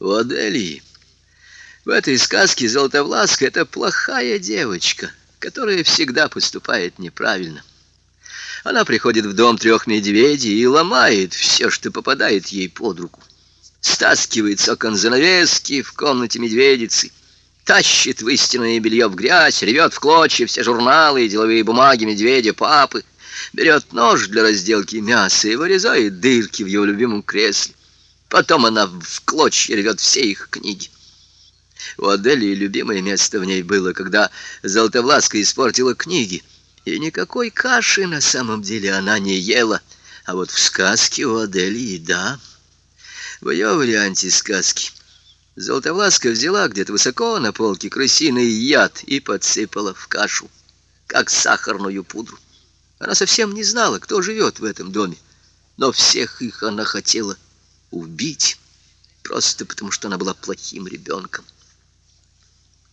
У Аделии в этой сказке Золотовласка — это плохая девочка, которая всегда поступает неправильно. Она приходит в дом трех медведей и ломает все, что попадает ей под руку. Стаскивает с занавески в комнате медведицы, тащит выстиранное белье в грязь, ревет в клочья все журналы и деловые бумаги медведя папы, берет нож для разделки мяса и вырезает дырки в его любимом кресле. Потом она в клочья рвет все их книги. У Аделии любимое место в ней было, когда Золотовласка испортила книги. И никакой каши на самом деле она не ела. А вот в сказке у Аделии, да. В ее варианте сказки Золотовласка взяла где-то высоко на полке крысиный яд и подсыпала в кашу, как сахарную пудру. Она совсем не знала, кто живет в этом доме, но всех их она хотела убить, просто потому что она была плохим ребенком.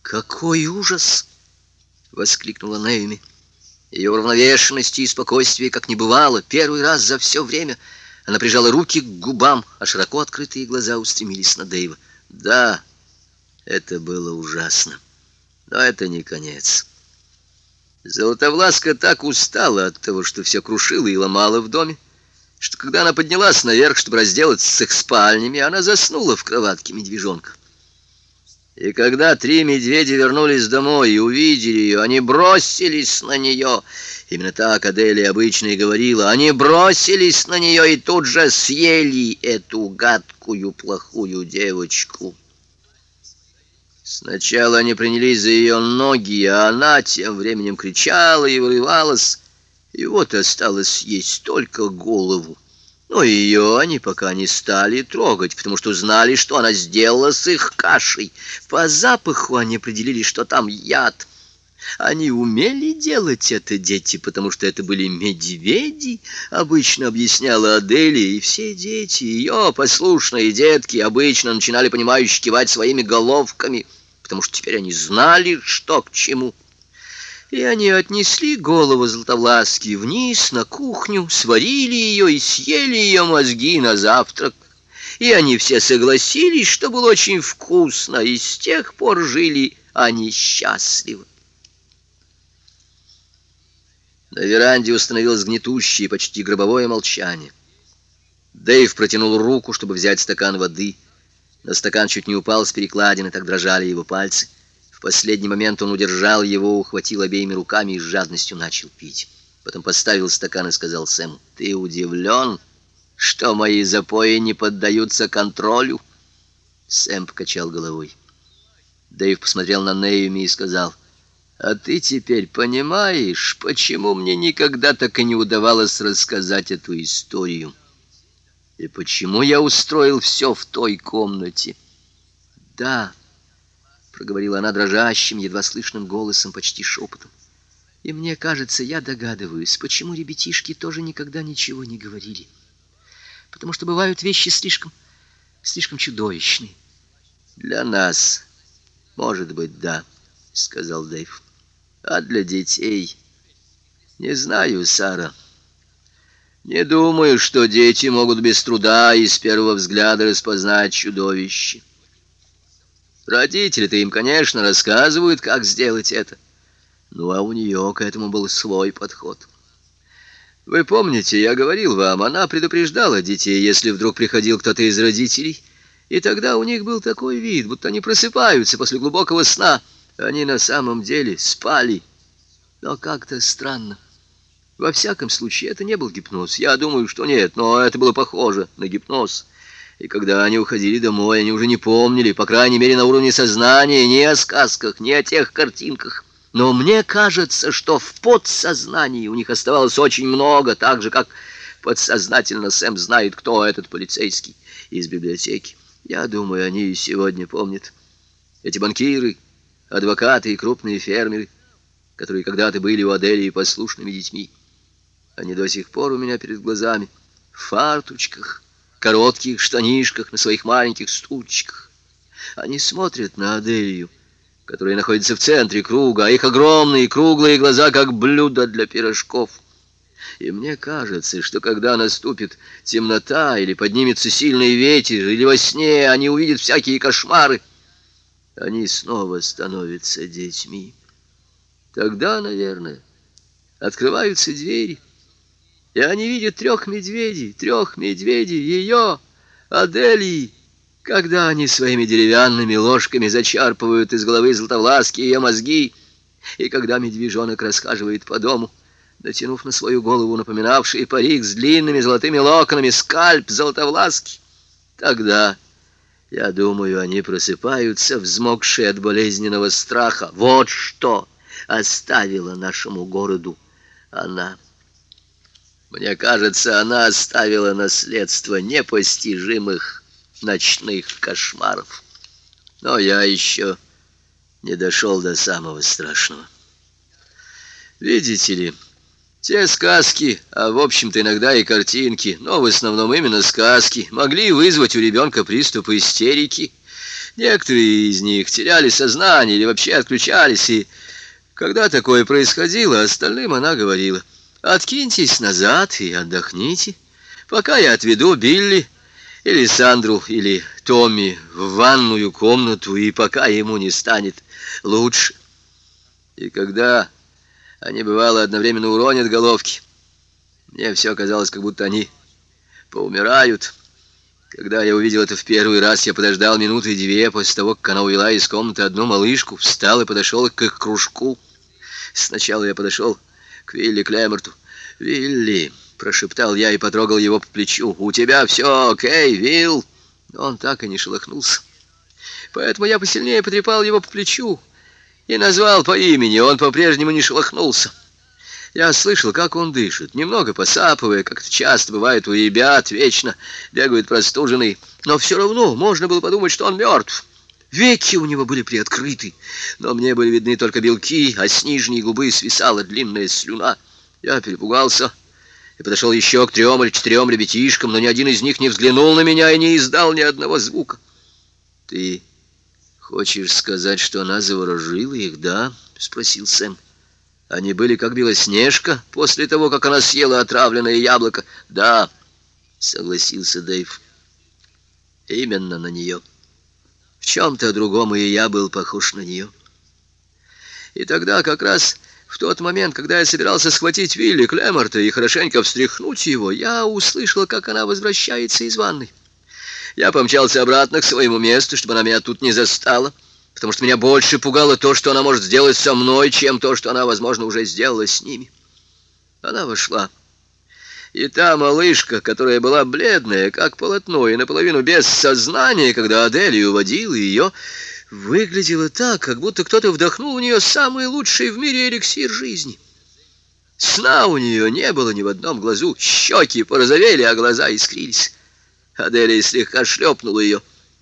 «Какой ужас!» — воскликнула Нэйми. Ее уравновешенности и спокойствия как не бывало. Первый раз за все время она прижала руки к губам, а широко открытые глаза устремились на Дэйва. «Да, это было ужасно, но это не конец». Золотовласка так устала от того, что все крушила и ломала в доме, что когда она поднялась наверх, чтобы разделаться с их спальнями, она заснула в кроватке медвежонка. И когда три медведя вернулись домой и увидели ее, они бросились на нее. Именно так Аделия обычно и говорила. Они бросились на нее и тут же съели эту гадкую плохую девочку. Сначала они принялись за ее ноги, а она тем временем кричала и вырывалась. И вот осталось есть только голову. Но ее они пока не стали трогать, потому что знали, что она сделала с их кашей. По запаху они определили, что там яд. Они умели делать это, дети, потому что это были медведи, обычно объясняла Аделия, и все дети, ее послушные детки, обычно начинали понимающе кивать своими головками, потому что теперь они знали, что к чему. И они отнесли голову Златовласки вниз на кухню, сварили ее и съели ее мозги на завтрак. И они все согласились, что было очень вкусно, и с тех пор жили они счастливо. На веранде установилось гнетущее, почти гробовое молчание. Дэйв протянул руку, чтобы взять стакан воды. Но стакан чуть не упал с перекладины, так дрожали его пальцы. В последний момент он удержал его, ухватил обеими руками и с жадностью начал пить. Потом поставил стакан и сказал Сэму, «Ты удивлен, что мои запои не поддаются контролю?» Сэм покачал головой. Дэйв посмотрел на Неюми и сказал, «А ты теперь понимаешь, почему мне никогда так и не удавалось рассказать эту историю? И почему я устроил все в той комнате?» «Да», проговорила она дрожащим, едва слышным голосом, почти шепотом. И мне кажется, я догадываюсь, почему ребятишки тоже никогда ничего не говорили. Потому что бывают вещи слишком, слишком чудовищные. Для нас, может быть, да, сказал Дэйв. А для детей... Не знаю, Сара. Не думаю, что дети могут без труда и с первого взгляда распознать чудовище. Родители-то им, конечно, рассказывают, как сделать это. Ну, а у нее к этому был свой подход. Вы помните, я говорил вам, она предупреждала детей, если вдруг приходил кто-то из родителей, и тогда у них был такой вид, будто они просыпаются после глубокого сна. Они на самом деле спали, но как-то странно. Во всяком случае, это не был гипноз. Я думаю, что нет, но это было похоже на гипноз. И когда они уходили домой, они уже не помнили, по крайней мере, на уровне сознания, ни о сказках, ни о тех картинках. Но мне кажется, что в подсознании у них оставалось очень много, так же, как подсознательно Сэм знает, кто этот полицейский из библиотеки. Я думаю, они и сегодня помнят. Эти банкиры, адвокаты и крупные фермеры, которые когда-то были у Аделии послушными детьми. Они до сих пор у меня перед глазами, в фарточках, коротких штанишках на своих маленьких стульчиках. Они смотрят на Аделию, которая находится в центре круга, а их огромные круглые глаза, как блюдо для пирожков. И мне кажется, что когда наступит темнота или поднимется сильный ветер, или во сне они увидят всякие кошмары, они снова становятся детьми. Тогда, наверное, открываются двери, и они видят трех медведей, трех медведей, ее, Аделии, когда они своими деревянными ложками зачарпывают из головы Златовласки ее мозги, и когда медвежонок расхаживает по дому, натянув на свою голову напоминавший парик с длинными золотыми локонами скальп Золотовласки, тогда, я думаю, они просыпаются, взмокшие от болезненного страха. Вот что оставила нашему городу она. Мне кажется, она оставила наследство непостижимых ночных кошмаров. Но я еще не дошел до самого страшного. Видите ли, те сказки, а в общем-то иногда и картинки, но в основном именно сказки, могли вызвать у ребенка приступы истерики. Некоторые из них теряли сознание или вообще отключались, и когда такое происходило, остальным она говорила, «Откиньтесь назад и отдохните, пока я отведу Билли или Сандру или Томми в ванную комнату, и пока ему не станет лучше». И когда они, бывало, одновременно уронят головки. Мне все казалось, как будто они поумирают. Когда я увидел это в первый раз, я подождал минуты две после того, как она увела из комнаты одну малышку, встал и подошел к их кружку. Сначала я подошел к Вилли Клемерту. «Вилли!» — прошептал я и потрогал его по плечу. «У тебя все окей, Вилл?» Он так и не шелохнулся. Поэтому я посильнее потрепал его по плечу и назвал по имени. Он по-прежнему не шелохнулся. Я слышал, как он дышит, немного посапывая, как это часто бывает у ребят, вечно бегают простуженные. Но все равно можно было подумать, что он мертв. Веки у него были приоткрыты, но мне были видны только белки, а с нижней губы свисала длинная слюна. Я перепугался и подошел еще к трем или четырем ребятишкам, но ни один из них не взглянул на меня и не издал ни одного звука. «Ты «Хочешь сказать, что она заворожила их, да?» — спросил Сэм. «Они были как Белоснежка после того, как она съела отравленное яблоко?» «Да», — согласился Дэйв. «Именно на нее. Чем-то другом и я был похож на нее. И тогда как раз в тот момент, когда я собирался схватить Вилли Клеморта и хорошенько встряхнуть его, я услышал, как она возвращается из ванной. Я помчался обратно к своему месту, чтобы она меня тут не застала, потому что меня больше пугало то, что она может сделать со мной, чем то, что она, возможно, уже сделала с ними. Она вошла. И та малышка, которая была бледная, как полотно, и наполовину без сознания, когда Аделия уводила ее, выглядела так, как будто кто-то вдохнул в нее самый лучший в мире эликсир жизни. Сна у нее не было ни в одном глазу, щеки порозовели, а глаза искрились. Аделия слегка шлепнула ее,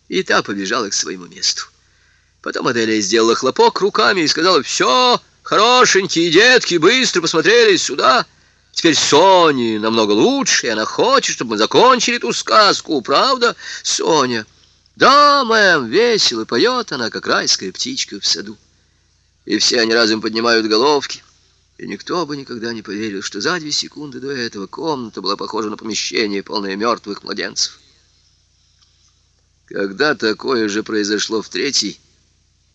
и та побежала к своему месту. Потом Аделия сделала хлопок руками и сказала, «Все, хорошенькие детки, быстро посмотрели сюда. Теперь Соне намного лучше, и она хочет, чтобы мы закончили эту сказку, правда, Соня?» «Да, мэм, весело поет она, как райская птичка в саду». И все они разом поднимают головки. И никто бы никогда не поверил, что за две секунды до этого комната была похожа на помещение, полное мертвых младенцев. Когда такое же произошло в третий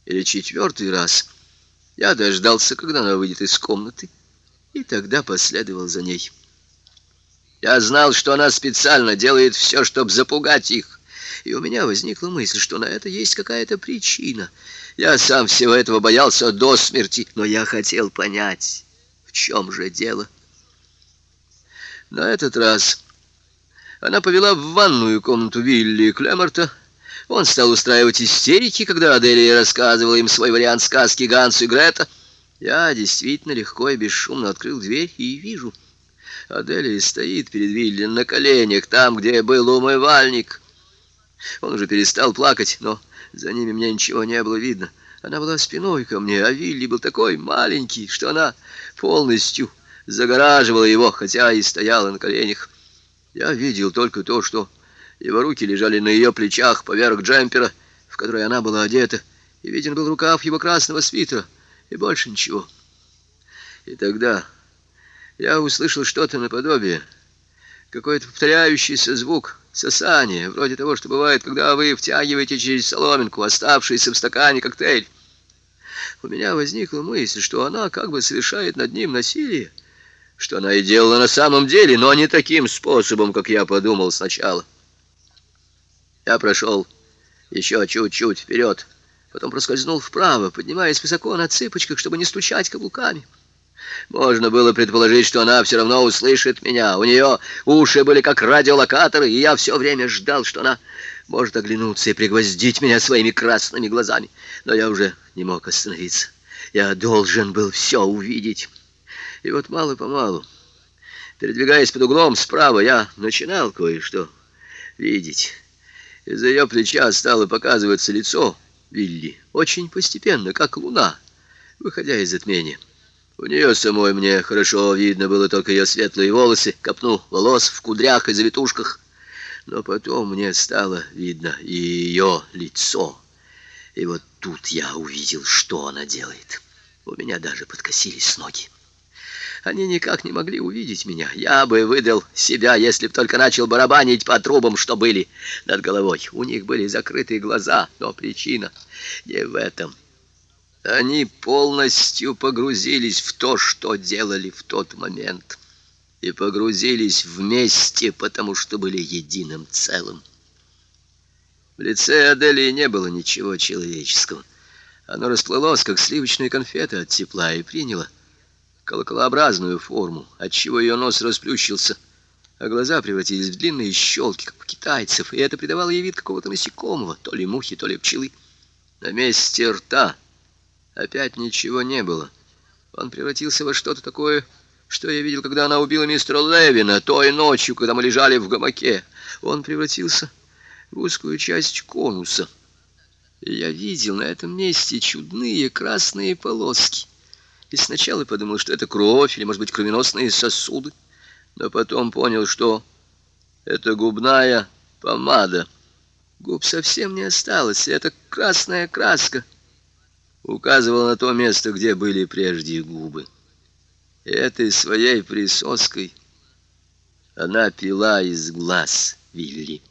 или четвертый раз, я дождался, когда она выйдет из комнаты, и тогда последовал за ней. Я знал, что она специально делает все, чтобы запугать их, и у меня возникла мысль, что на это есть какая-то причина. Я сам всего этого боялся до смерти, но я хотел понять, в чем же дело. На этот раз она повела в ванную комнату Вилли Клемарта. Он стал устраивать истерики, когда Аделия рассказывала им свой вариант сказки Гансу и Грета. Я действительно легко и бесшумно открыл дверь и вижу. Аделия стоит перед Вилли на коленях, там, где был умывальник. Он уже перестал плакать, но за ними мне ничего не было видно. Она была спиной ко мне, а Вилли был такой маленький, что она полностью загораживала его, хотя и стояла на коленях. Я видел только то, что его руки лежали на ее плечах поверх джемпера, в который она была одета, и виден был рукав его красного свитера, и больше ничего. И тогда, Я услышал что-то наподобие, какой-то повторяющийся звук, сосание, вроде того, что бывает, когда вы втягиваете через соломинку оставшийся в стакане коктейль. У меня возникла мысль, что она как бы совершает над ним насилие, что она и делала на самом деле, но не таким способом, как я подумал сначала. Я прошел еще чуть-чуть вперед, потом проскользнул вправо, поднимаясь высоко на цыпочках, чтобы не стучать каблуками. Можно было предположить, что она все равно услышит меня. У нее уши были как радиолокаторы, и я все время ждал, что она может оглянуться и пригвоздить меня своими красными глазами. Но я уже не мог остановиться. Я должен был все увидеть. И вот мало-помалу, передвигаясь под углом справа, я начинал кое-что видеть. Из-за ее плеча стало показываться лицо Вилли, очень постепенно, как луна, выходя из затмения. У нее самой мне хорошо видно было только ее светлые волосы, копну волос в кудрях и завитушках. Но потом мне стало видно и ее лицо. И вот тут я увидел, что она делает. У меня даже подкосились ноги. Они никак не могли увидеть меня. Я бы выдал себя, если б только начал барабанить по трубам, что были над головой. У них были закрытые глаза, но причина не в этом. Они полностью погрузились в то, что делали в тот момент. И погрузились вместе, потому что были единым целым. В лице Адели не было ничего человеческого. Оно расплылось, как сливочная конфета от тепла, и приняло колоколообразную форму, отчего ее нос расплющился, а глаза превратились в длинные щелки, как у китайцев, и это придавало ей вид какого-то насекомого, то ли мухи, то ли пчелы. На месте рта Опять ничего не было. Он превратился во что-то такое, что я видел, когда она убила мистера Левина той ночью, когда мы лежали в гамаке. Он превратился в узкую часть конуса. Я видел на этом месте чудные красные полоски. И сначала подумал, что это кровь или, может быть, кровеносные сосуды. Но потом понял, что это губная помада. Губ совсем не осталось, и это красная краска — указывал на то место, где были прежде губы. Этой своей присоской она пила из глаз Вилли.